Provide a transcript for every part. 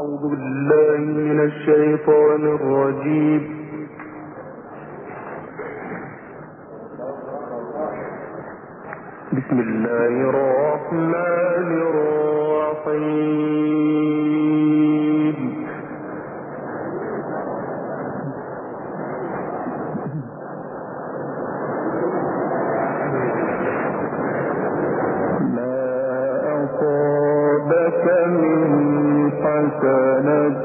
أعوذ بالله من الشيطان الرجيم. بسم الله الرحمن الرحيم. ما أصابك من حسنة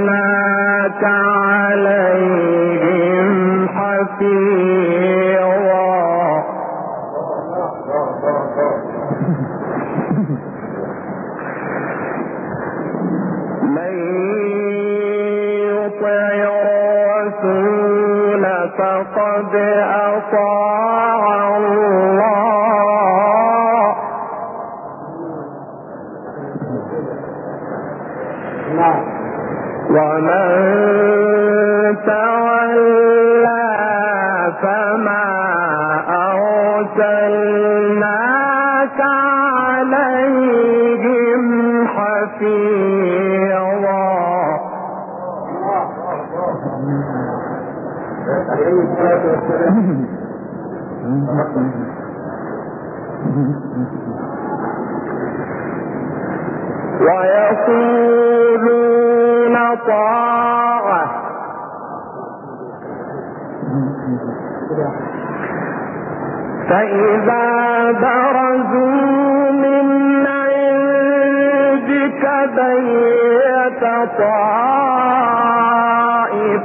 وَوَكَّلْنَاكَ ويقولون طاعة. فإذا برزوا من عندك بيت طاعة.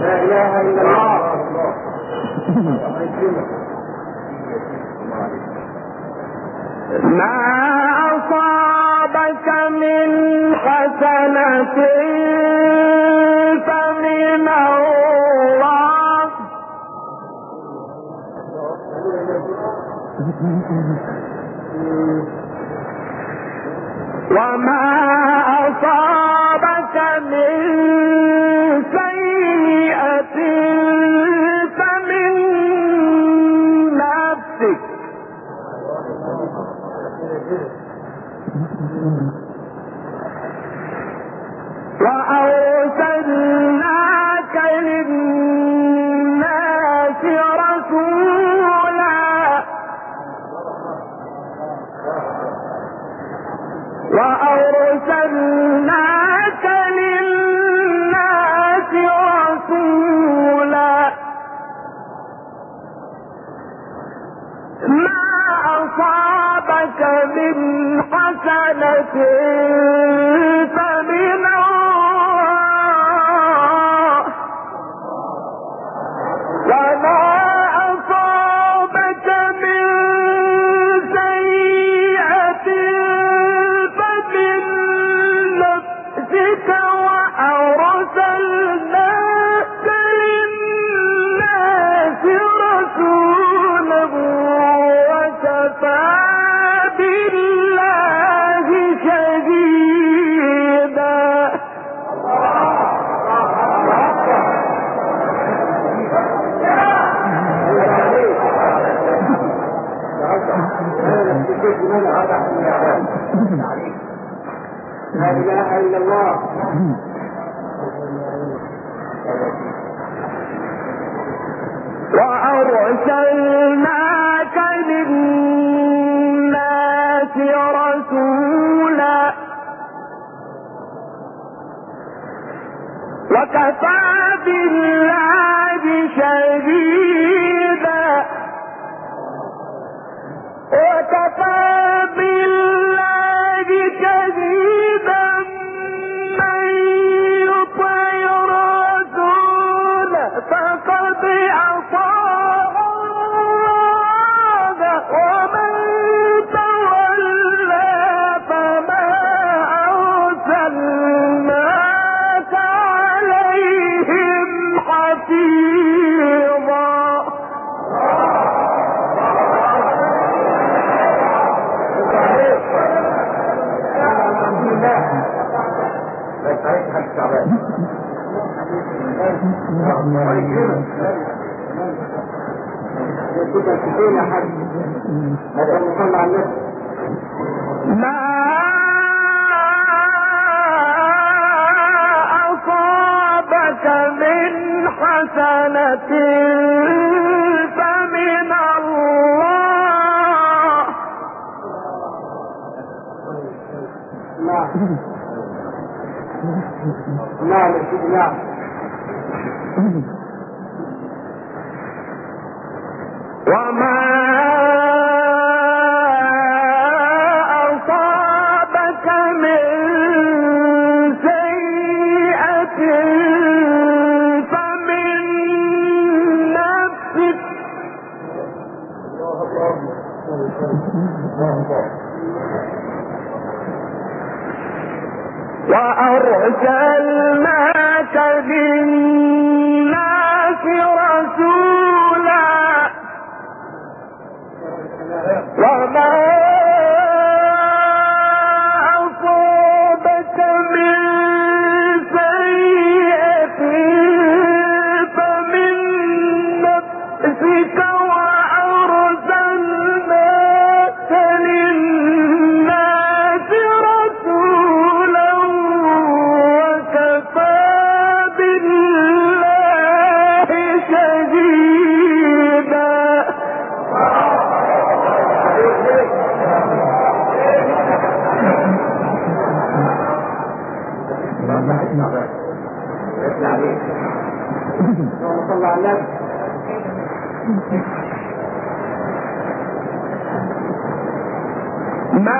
لا اله الا الله ما أصابك من حسنة فمن الله. وما أصابك من لا إله إلا الله. أصابك من حسنة فمن الله. نعم نعم. نعم. وأرسلناك للناس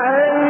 I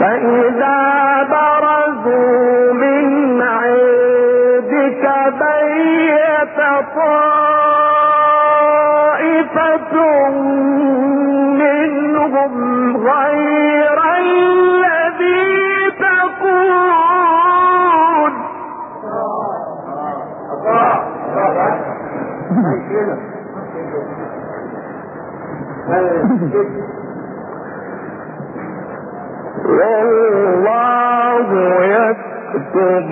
فإذا برزوا من عندك بيت والله يكتب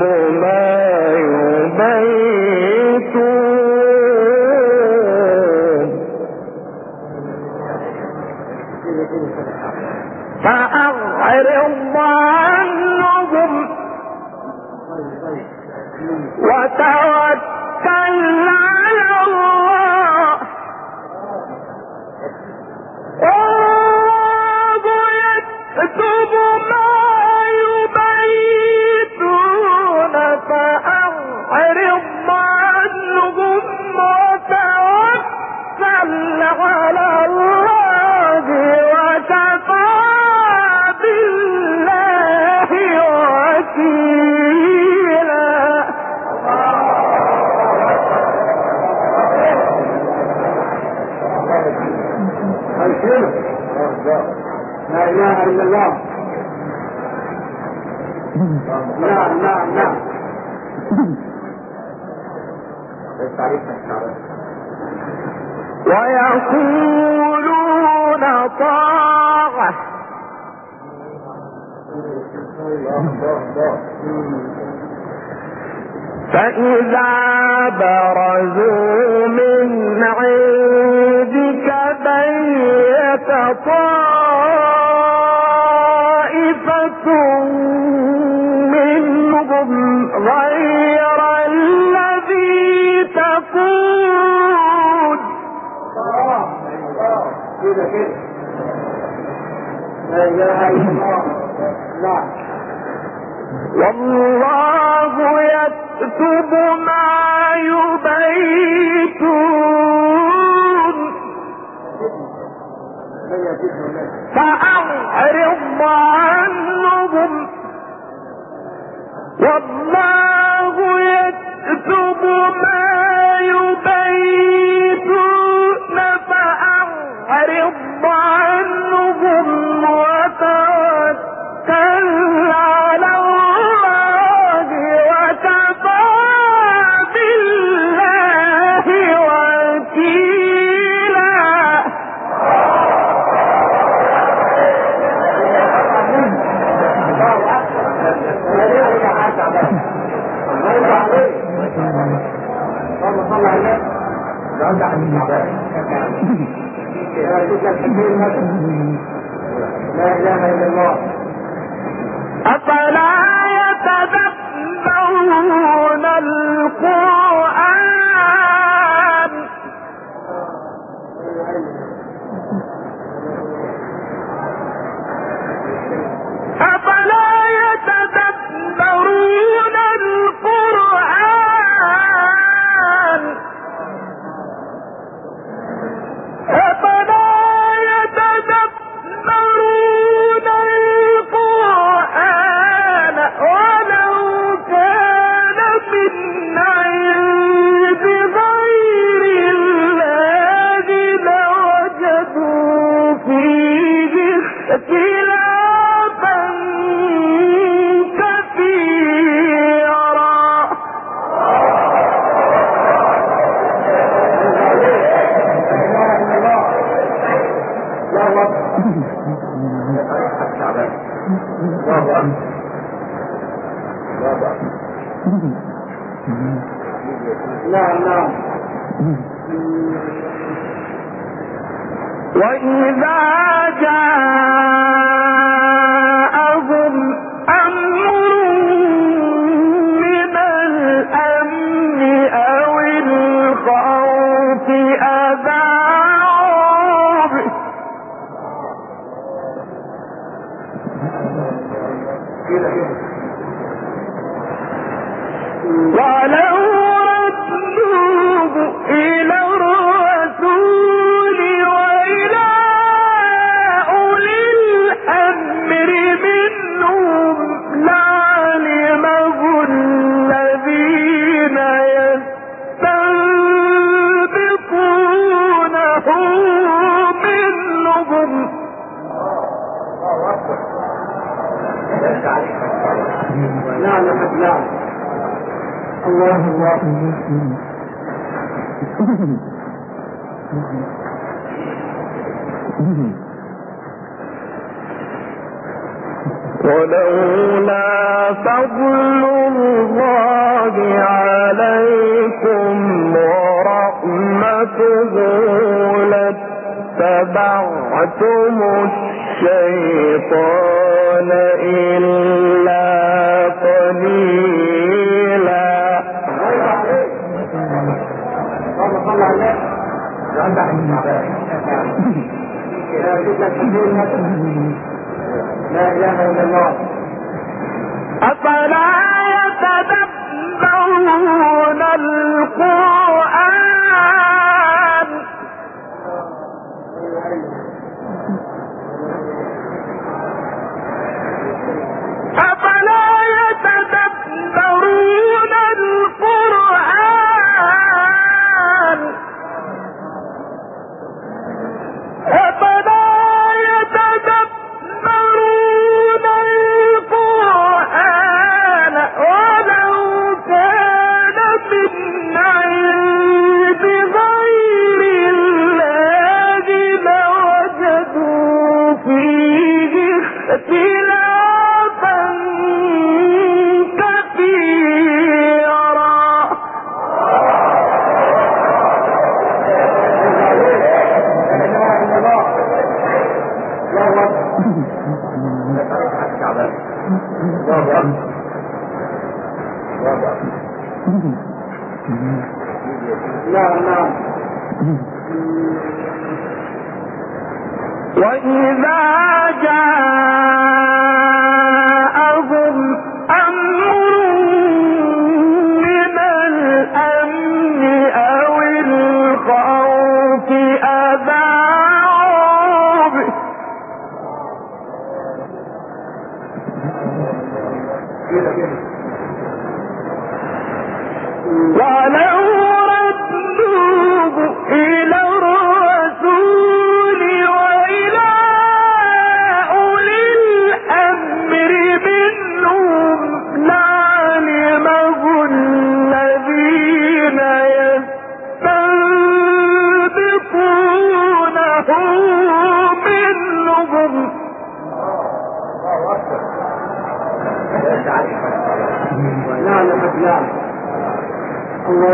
اللہ اللہ۔ الله. ولولا فضل الله عليكم ورحمته لاتبعتم الشيطان. لا إله إلا الله. أفلا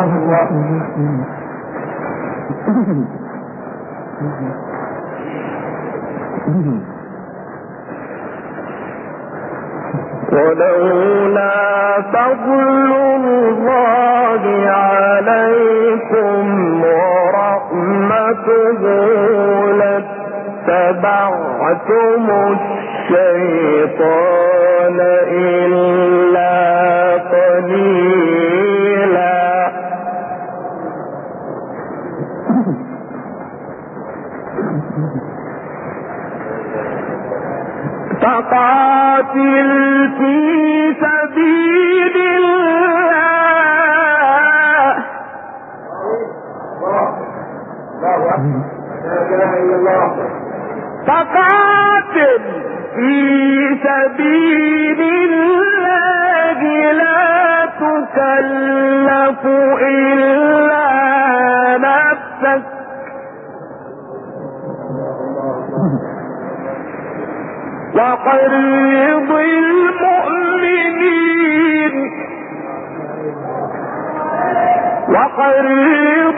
الله ولولا فضل الله عليكم ورحمته لاتبعتم الشيطان إلى قاتل وقليل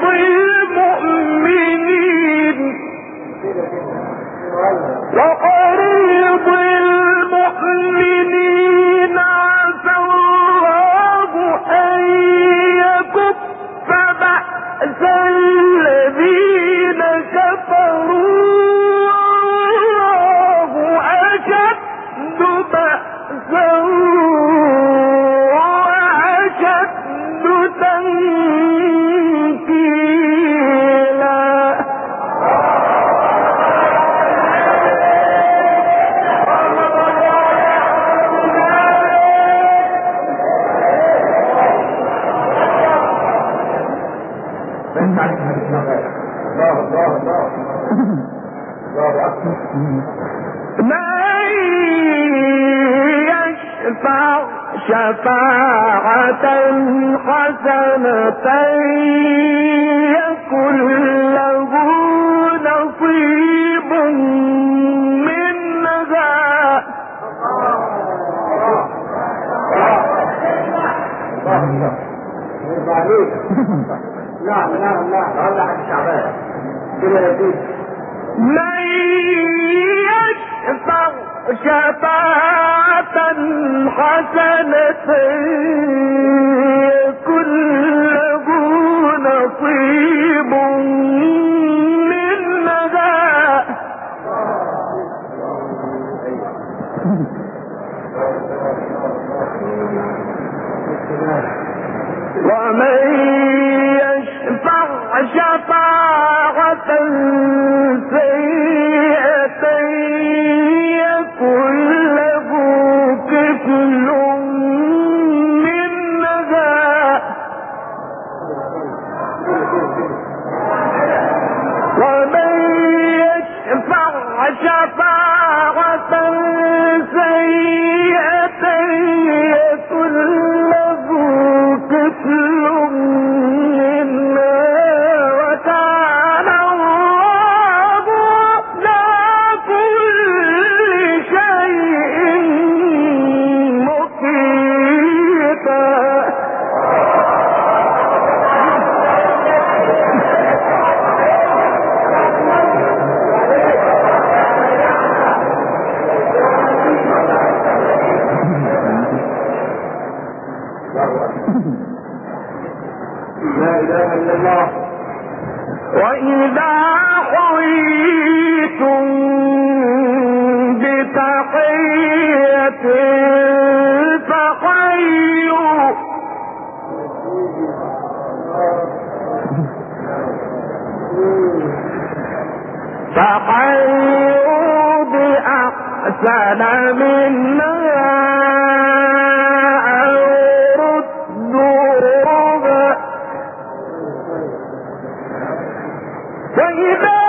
من يشفع شفاعة حسنة يكن له نصيب منها الله الله الله الله من يشفع شفاعة حسنة يكن له نصيب منها. ومن يشفع شفاعة تنسى وإذا